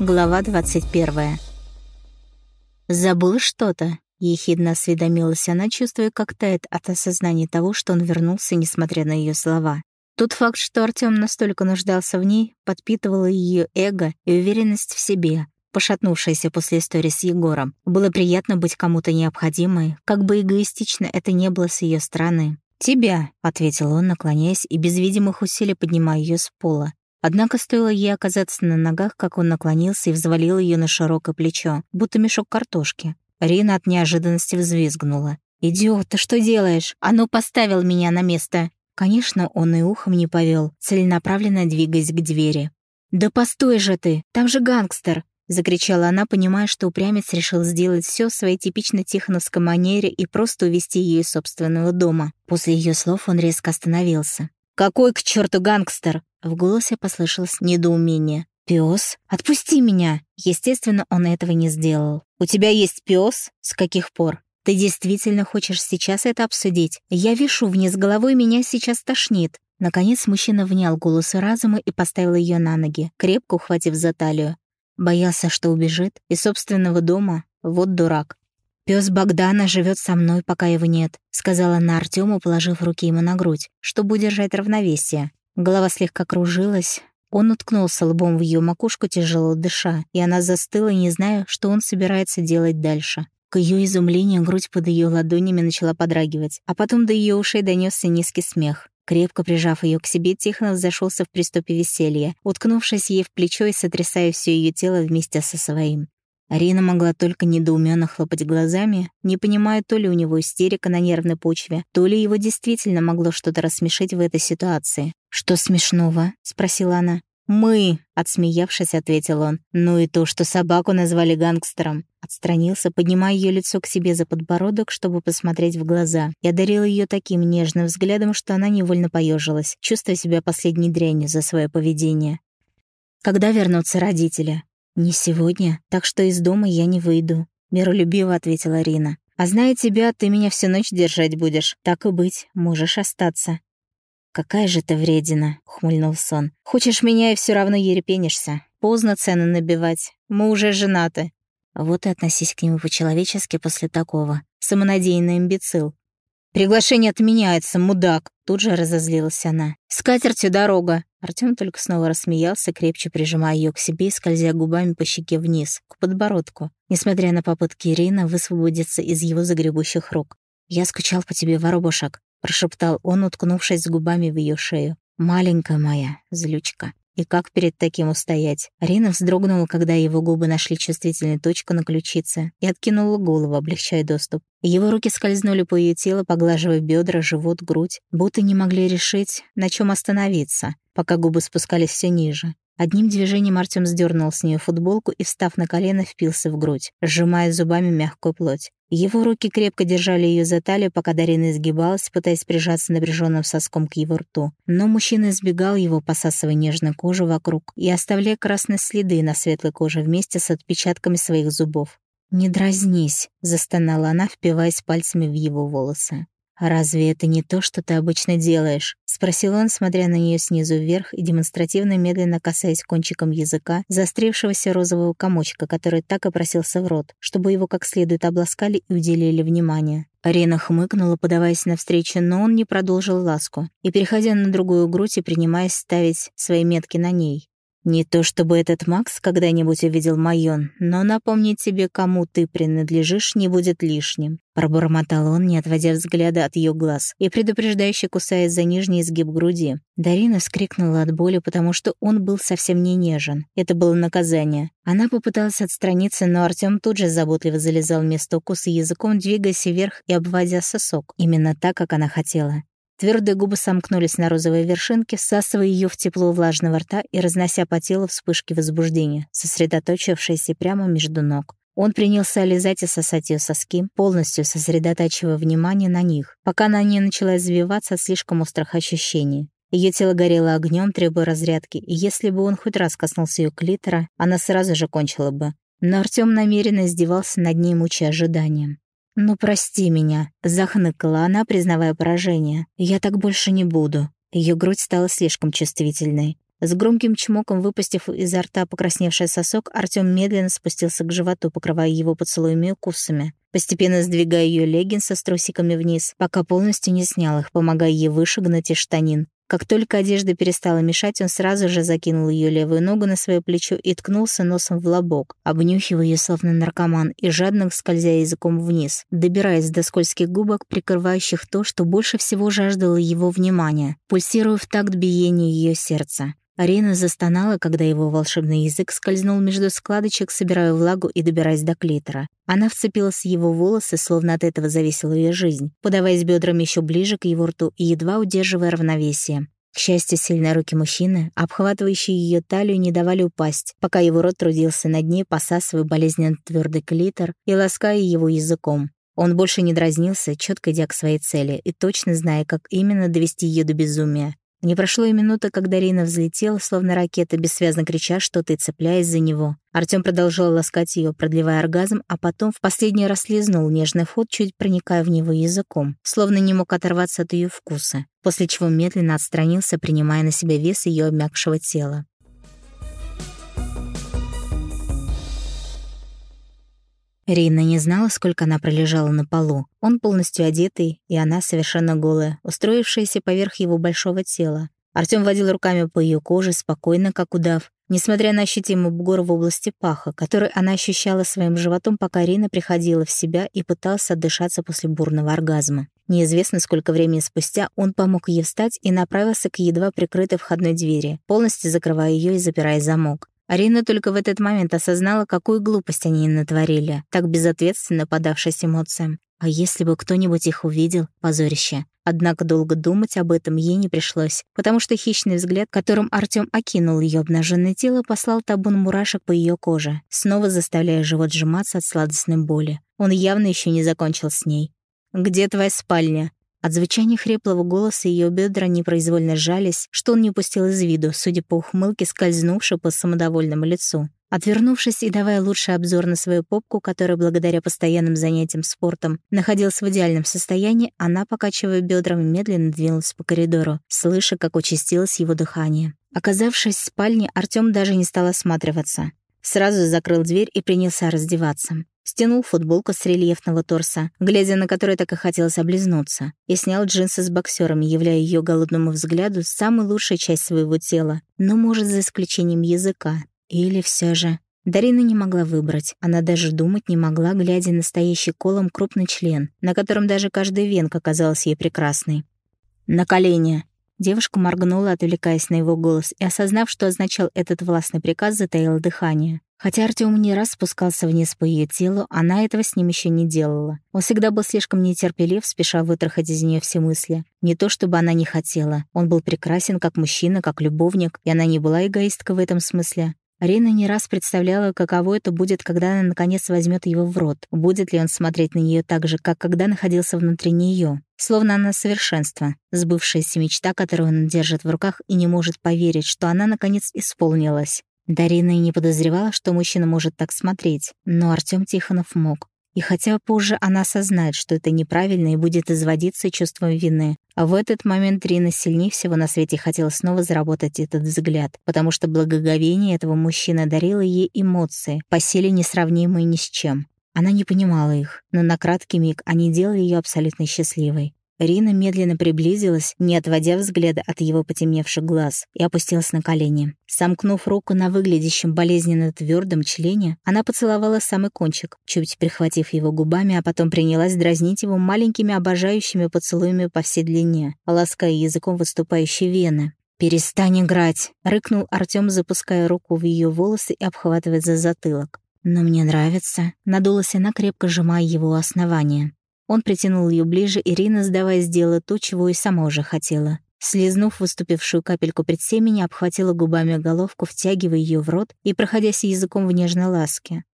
Глава 21. «Забыл что-то?» — ехидно осведомилась она, чувствуя, как тает от осознания того, что он вернулся, несмотря на ее слова. Тот факт, что Артём настолько нуждался в ней, подпитывал ее эго и уверенность в себе, пошатнувшаяся после истории с Егором. Было приятно быть кому-то необходимой, как бы эгоистично это не было с ее стороны. «Тебя», — ответил он, наклоняясь и без видимых усилий поднимая ее с пола. Однако стоило ей оказаться на ногах, как он наклонился и взвалил ее на широкое плечо, будто мешок картошки. Рина от неожиданности взвизгнула. «Идиот, ты что делаешь? А ну поставил меня на место!» Конечно, он и ухом не повел, целенаправленно двигаясь к двери. «Да постой же ты! Там же гангстер!» — закричала она, понимая, что упрямец решил сделать все в своей типично тихоновской манере и просто увести ее из собственного дома. После ее слов он резко остановился. «Какой к черту гангстер?» В голосе послышалось недоумение. «Пёс? Отпусти меня!» Естественно, он этого не сделал. «У тебя есть пёс? С каких пор? Ты действительно хочешь сейчас это обсудить? Я вишу вниз головой, меня сейчас тошнит». Наконец мужчина внял голосу разума и поставил ее на ноги, крепко ухватив за талию. Боялся, что убежит из собственного дома. Вот дурак. Пёс Богдана живет со мной, пока его нет», — сказала она Артему, положив руки ему на грудь, чтобы удержать равновесие. Голова слегка кружилась. Он уткнулся лбом в ее макушку, тяжело дыша, и она застыла, не зная, что он собирается делать дальше. К ее изумлению грудь под ее ладонями начала подрагивать, а потом до ее ушей донесся низкий смех. Крепко прижав ее к себе, Тихонов зашелся в приступе веселья, уткнувшись ей в плечо и сотрясая все ее тело вместе со своим. Арина могла только недоуменно хлопать глазами, не понимая, то ли у него истерика на нервной почве, то ли его действительно могло что-то рассмешить в этой ситуации. «Что смешного?» — спросила она. «Мы», — отсмеявшись, ответил он. «Ну и то, что собаку назвали гангстером». Отстранился, поднимая ее лицо к себе за подбородок, чтобы посмотреть в глаза. Я одарил ее таким нежным взглядом, что она невольно поежилась, чувствуя себя последней дрянью за свое поведение. «Когда вернутся родители?» «Не сегодня, так что из дома я не выйду», — миролюбиво ответила Рина. «А зная тебя, ты меня всю ночь держать будешь. Так и быть, можешь остаться». «Какая же ты вредина», — ухмыльнулся он. «Хочешь меня и все равно ерепенишься. Поздно цены набивать. Мы уже женаты». Вот и относись к нему по-человечески после такого. Самонадеянный имбецил. «Приглашение отменяется, мудак!» Тут же разозлилась она. «С катертью дорога!» Артём только снова рассмеялся, крепче прижимая её к себе и скользя губами по щеке вниз, к подбородку, несмотря на попытки Ирины высвободиться из его загребущих рук. «Я скучал по тебе, воробушек», — прошептал он, уткнувшись губами в её шею. «Маленькая моя злючка». И как перед таким устоять? Арина вздрогнула, когда его губы нашли чувствительную точку на ключице, и откинула голову, облегчая доступ. Его руки скользнули по ее телу, поглаживая бедра, живот, грудь, будто не могли решить, на чем остановиться, пока губы спускались все ниже. Одним движением Артем сдернул с нее футболку и, встав на колено, впился в грудь, сжимая зубами мягкую плоть. Его руки крепко держали ее за талию, пока Дарина изгибалась, пытаясь прижаться напряженным соском к его рту. Но мужчина избегал его, посасывая нежную кожу вокруг и оставляя красные следы на светлой коже вместе с отпечатками своих зубов. «Не дразнись», — застонала она, впиваясь пальцами в его волосы. «Разве это не то, что ты обычно делаешь?» — спросил он, смотря на нее снизу вверх и демонстративно медленно касаясь кончиком языка заострившегося розового комочка, который так и просился в рот, чтобы его как следует обласкали и уделили внимание. Арина хмыкнула, подаваясь навстречу, но он не продолжил ласку и, переходя на другую грудь и принимаясь ставить свои метки на ней. Не то чтобы этот Макс когда-нибудь увидел Майон, но напомнить тебе, кому ты принадлежишь, не будет лишним. Пробормотал он, не отводя взгляда от ее глаз, и предупреждающе кусаясь за нижний изгиб груди. Дарина вскрикнула от боли, потому что он был совсем не нежен. Это было наказание. Она попыталась отстраниться, но Артём тут же заботливо залезал вместо укуса языком, двигаясь вверх и обводя сосок. Именно так, как она хотела. Твердые губы сомкнулись на розовой вершинке, всасывая ее в тепло влажного рта и разнося по телу вспышки возбуждения, сосредоточившиеся прямо между ног. Он принялся лизать и сосать ее соски, полностью сосредотачивая внимание на них, пока она не начала извиваться от слишком острых ощущений. Ее тело горело огнем, требуя разрядки, и если бы он хоть раз коснулся ее клитора, она сразу же кончила бы. Но Артем намеренно издевался над ней, мучая ожиданием. «Ну, прости меня», — захныкала она, признавая поражение. «Я так больше не буду». Ее грудь стала слишком чувствительной. С громким чмоком, выпустив изо рта покрасневший сосок, Артём медленно спустился к животу, покрывая его поцелуями и укусами, постепенно сдвигая ее леггинсы с трусиками вниз, пока полностью не снял их, помогая ей вышагнуть из штанин. Как только одежда перестала мешать, он сразу же закинул ее левую ногу на свое плечо и ткнулся носом в лобок, обнюхивая ее словно наркоман и жадно скользя языком вниз, добираясь до скользких губок, прикрывающих то, что больше всего жаждало его внимания, пульсируя в такт биения ее сердца. Арина застонала, когда его волшебный язык скользнул между складочек, собирая влагу и добираясь до клитора. Она вцепилась в его волосы, словно от этого зависела ее жизнь, подаваясь бедрами еще ближе к его рту и едва удерживая равновесие. К счастью, сильные руки мужчины, обхватывающие ее талию, не давали упасть, пока его рот трудился над ней, посасывая болезненно твердый клитор и лаская его языком. Он больше не дразнился, четко идя к своей цели и точно зная, как именно довести ее до безумия. Не прошло и минуты, когда Рина взлетела, словно ракета, бессвязно крича что-то и цепляясь за него. Артём продолжал ласкать ее, продлевая оргазм, а потом в последний раз лизнул нежный вход, чуть проникая в него языком, словно не мог оторваться от ее вкуса, после чего медленно отстранился, принимая на себя вес ее обмякшего тела. Рина не знала, сколько она пролежала на полу. Он полностью одетый, и она совершенно голая, устроившаяся поверх его большого тела. Артём водил руками по ее коже, спокойно, как удав, несмотря на ощутимый бугор в области паха, который она ощущала своим животом, пока Рина приходила в себя и пыталась отдышаться после бурного оргазма. Неизвестно, сколько времени спустя он помог ей встать и направился к едва прикрытой входной двери, полностью закрывая ее и запирая замок. Арина только в этот момент осознала, какую глупость они натворили, так безответственно подавшись эмоциям. А если бы кто-нибудь их увидел, позорище. Однако долго думать об этом ей не пришлось, потому что хищный взгляд, которым Артём окинул ее обнаженное тело, послал табун мурашек по ее коже, снова заставляя живот сжиматься от сладостной боли. Он явно еще не закончил с ней. «Где твоя спальня?» От звучания хриплого голоса ее бедра непроизвольно сжались, что он не упустил из виду, судя по ухмылке, скользнувшей по самодовольному лицу. Отвернувшись и давая лучший обзор на свою попку, которая благодаря постоянным занятиям спортом находилась в идеальном состоянии, она, покачивая бедрами, медленно двинулась по коридору, слыша, как участилось его дыхание. Оказавшись в спальне, Артём даже не стал осматриваться. Сразу закрыл дверь и принялся раздеваться. Стянул футболку с рельефного торса, глядя на который так и хотелось облизнуться, и снял джинсы с боксерами, являя ее голодному взгляду самую лучшую часть своего тела, но, может, за исключением языка. Или все же... Дарина не могла выбрать. Она даже думать не могла, глядя на стоящий колом крупный член, на котором даже каждая венка казалась ей прекрасной. «На колени!» Девушка моргнула, отвлекаясь на его голос, и, осознав, что означал этот властный приказ, затаила дыхание. Хотя Артём не раз спускался вниз по ее телу, она этого с ним еще не делала. Он всегда был слишком нетерпелив, спеша вытрахать из нее все мысли. Не то чтобы она не хотела. Он был прекрасен как мужчина, как любовник, и она не была эгоисткой в этом смысле. Рина не раз представляла, каково это будет, когда она наконец возьмет его в рот. Будет ли он смотреть на нее так же, как когда находился внутри нее, Словно она совершенство, сбывшаяся мечта, которую он держит в руках и не может поверить, что она наконец исполнилась. Дарина и не подозревала, что мужчина может так смотреть, но Артём Тихонов мог. И хотя позже она осознает, что это неправильно и будет изводиться чувством вины, а в этот момент Рина сильнее всего на свете хотела снова заработать этот взгляд, потому что благоговение этого мужчины дарило ей эмоции, по силе несравнимые ни с чем. Она не понимала их, но на краткий миг они делали ее абсолютно счастливой. Рина медленно приблизилась, не отводя взгляда от его потемневших глаз, и опустилась на колени. Сомкнув руку на выглядящем болезненно твердом члене, она поцеловала самый кончик, чуть прихватив его губами, а потом принялась дразнить его маленькими обожающими поцелуями по всей длине, лаская языком выступающие вены. «Перестань играть!» — рыкнул Артём, запуская руку в ее волосы и обхватывая за затылок. «Но мне нравится», — надулась она, крепко сжимая его основание. Он притянул ее ближе, Ирина, сдаваясь, сделала то, чего и сама уже хотела. Слизнув выступившую капельку предсемени, обхватила губами головку, втягивая ее в рот и проходясь языком в нежной ласке.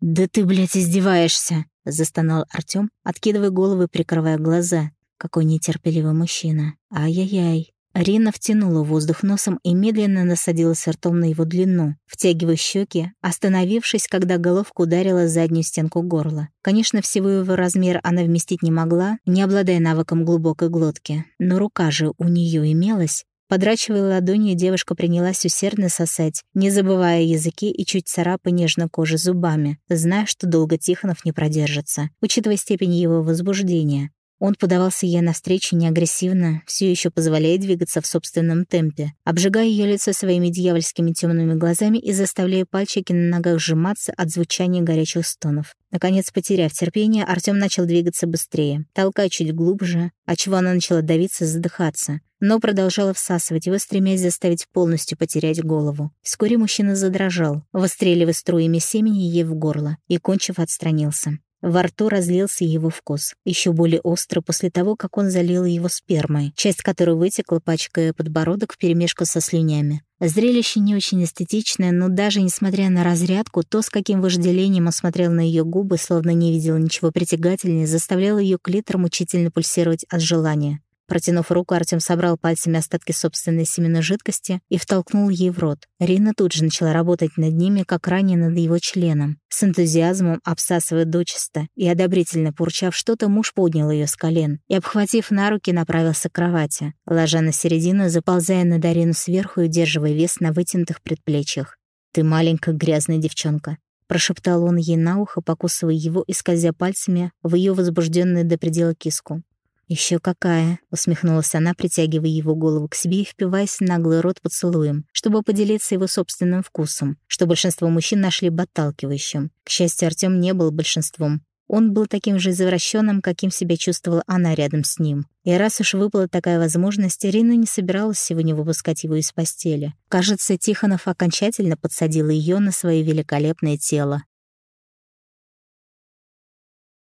«Да ты, блядь, издеваешься!» — застонал Артём, откидывая голову и прикрывая глаза. Какой нетерпеливый мужчина. Ай-яй-яй. Рина втянула воздух носом и медленно насадилась ртом на его длину, втягивая щеки, остановившись, когда головка ударила заднюю стенку горла. Конечно, всего его размера она вместить не могла, не обладая навыком глубокой глотки, но рука же у нее имелась. Подрачивая ладонью, девушка принялась усердно сосать, не забывая языки и чуть царапая нежно кожи зубами, зная, что долго Тихонов не продержится, учитывая степень его возбуждения. Он подавался ей навстречу не агрессивно, все еще позволяя двигаться в собственном темпе, обжигая ее лицо своими дьявольскими темными глазами и заставляя пальчики на ногах сжиматься от звучания горячих стонов. Наконец, потеряв терпение, Артем начал двигаться быстрее, толкая чуть глубже, отчего она начала давиться, задыхаться, но продолжала всасывать его, стремясь заставить полностью потерять голову. Вскоре мужчина задрожал, выстреливая струями семени ей в горло, и, кончив, отстранился. Во рту разлился его вкус, еще более остро после того, как он залил его спермой, часть которой вытекла, пачкая подбородок вперемешку со слюнями. Зрелище не очень эстетичное, но даже несмотря на разрядку, то, с каким вожделением он смотрел на ее губы, словно не видел ничего притягательнее, заставляло ее клитор мучительно пульсировать от желания. Протянув руку, Артем собрал пальцами остатки собственной семенной жидкости и втолкнул ей в рот. Рина тут же начала работать над ними, как ранее над его членом. С энтузиазмом обсасывая дочисто и одобрительно пурчав что-то, муж поднял ее с колен и, обхватив на руки, направился к кровати, ложа на середину, заползая на Дарину сверху и удерживая вес на вытянутых предплечьях. «Ты маленькая грязная девчонка», — прошептал он ей на ухо, покусывая его и скользя пальцами в ее возбужденную до предела киску. Еще какая!» — усмехнулась она, притягивая его голову к себе и впиваясь в наглый рот поцелуем, чтобы поделиться его собственным вкусом, что большинство мужчин нашли бы отталкивающим. К счастью, Артём не был большинством. Он был таким же извращенным, каким себя чувствовала она рядом с ним. И раз уж выпала такая возможность, Ирина не собиралась сегодня выпускать его из постели. Кажется, Тихонов окончательно подсадил ее на свое великолепное тело.